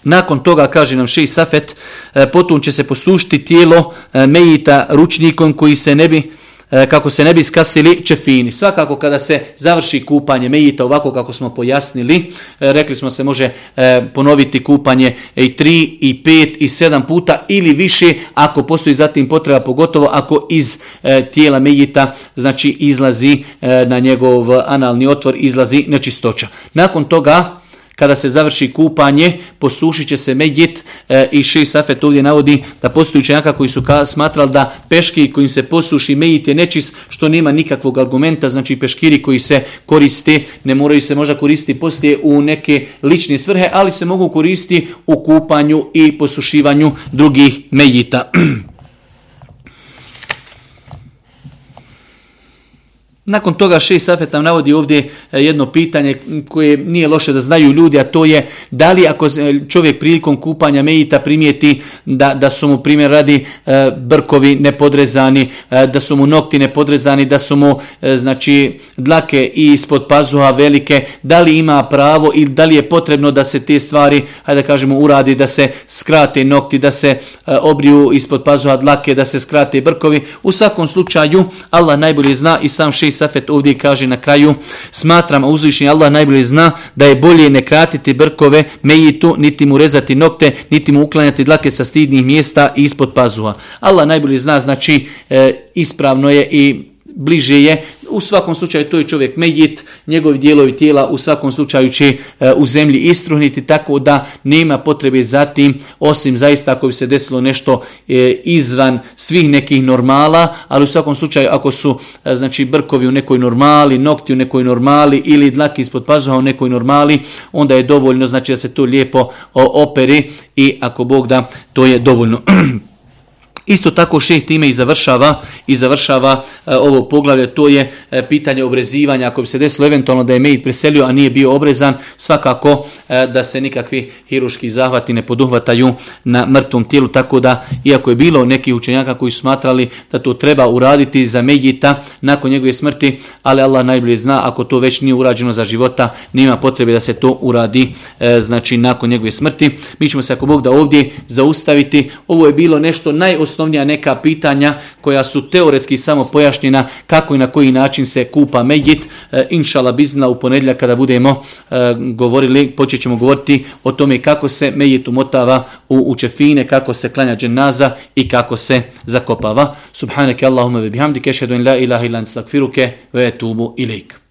A: Nakon toga, kaže nam Šej Safet, e, potom će se posušiti tijelo e, mejita ručnikom koji se ne bi kako se ne bi skasili čefini. Svakako kada se završi kupanje mejita ovako kako smo pojasnili, e, rekli smo se može e, ponoviti kupanje i tri i pet i sedam puta ili više ako postoji zatim potreba pogotovo ako iz tijela mejita znači izlazi na njegov analni otvor izlazi nečistoća. Nakon toga kada se završi kupanje, posušit će se medjet e, i ši Safet ovdje navodi da postoji učenjaka koji su smatrali da peški kojim se posuši medjet je nečis što nema nikakvog argumenta, znači peškiri koji se koriste ne moraju se možda koristiti poslije u neke lične svrhe, ali se mogu koristiti u kupanju i posušivanju drugih medjita. Nakon toga Šej Safet nam navodi ovdje e, jedno pitanje koje nije loše da znaju ljudi, a to je da li ako čovjek prilikom kupanja mejita primijeti da, da su mu primjer radi e, brkovi nepodrezani, e, da su mu nokti nepodrezani, da su mu znači dlake i ispod pazuha velike, da li ima pravo ili da li je potrebno da se te stvari, hajde da kažemo, uradi, da se skrate nokti, da se obriju ispod pazuha dlake, da se skrate brkovi. U svakom slučaju Allah najbolje zna i sam Šej Safet ovdje kaže na kraju, smatram, a uzvišnji Allah najbolje zna da je bolje ne kratiti brkove, mejitu, niti mu rezati nokte, niti mu uklanjati dlake sa stidnih mjesta i ispod pazuha. Allah najbolje zna, znači e, ispravno je i bliže je. U svakom slučaju to je čovjek medjit, njegovi dijelovi tijela u svakom slučaju će e, u zemlji istruhniti tako da nema potrebe za tim, osim zaista ako bi se desilo nešto e, izvan svih nekih normala, ali u svakom slučaju ako su e, znači brkovi u nekoj normali, nokti u nekoj normali ili dlaki ispod pazuha u nekoj normali, onda je dovoljno znači da se to lijepo operi i ako Bog da, to je dovoljno. Isto tako šeh time i završava i završava e, ovo poglavlje, to je e, pitanje obrezivanja. Ako bi se desilo eventualno da je Mejit preselio, a nije bio obrezan, svakako e, da se nikakvi hiruški zahvati ne poduhvataju na mrtvom tijelu, tako da, iako je bilo nekih učenjaka koji smatrali da to treba uraditi za Mejita nakon njegove smrti, ali Allah najbolje zna, ako to već nije urađeno za života, nema potrebe da se to uradi znači nakon njegove smrti. Mi ćemo se ako Bog da ovdje zaustaviti. Ovo je bilo nešto najosnovnije najosnovnija neka pitanja koja su teoretski samo pojašnjena kako i na koji način se kupa medjit. E, inšala bizna u ponedjeljak kada budemo e, govorili, počet ćemo govoriti o tome kako se medjit umotava u učefine, kako se klanja dženaza i kako se zakopava. Subhaneke Allahumma bihamdike, šedun la ilaha ilan stakfiruke, ve tubu ilik.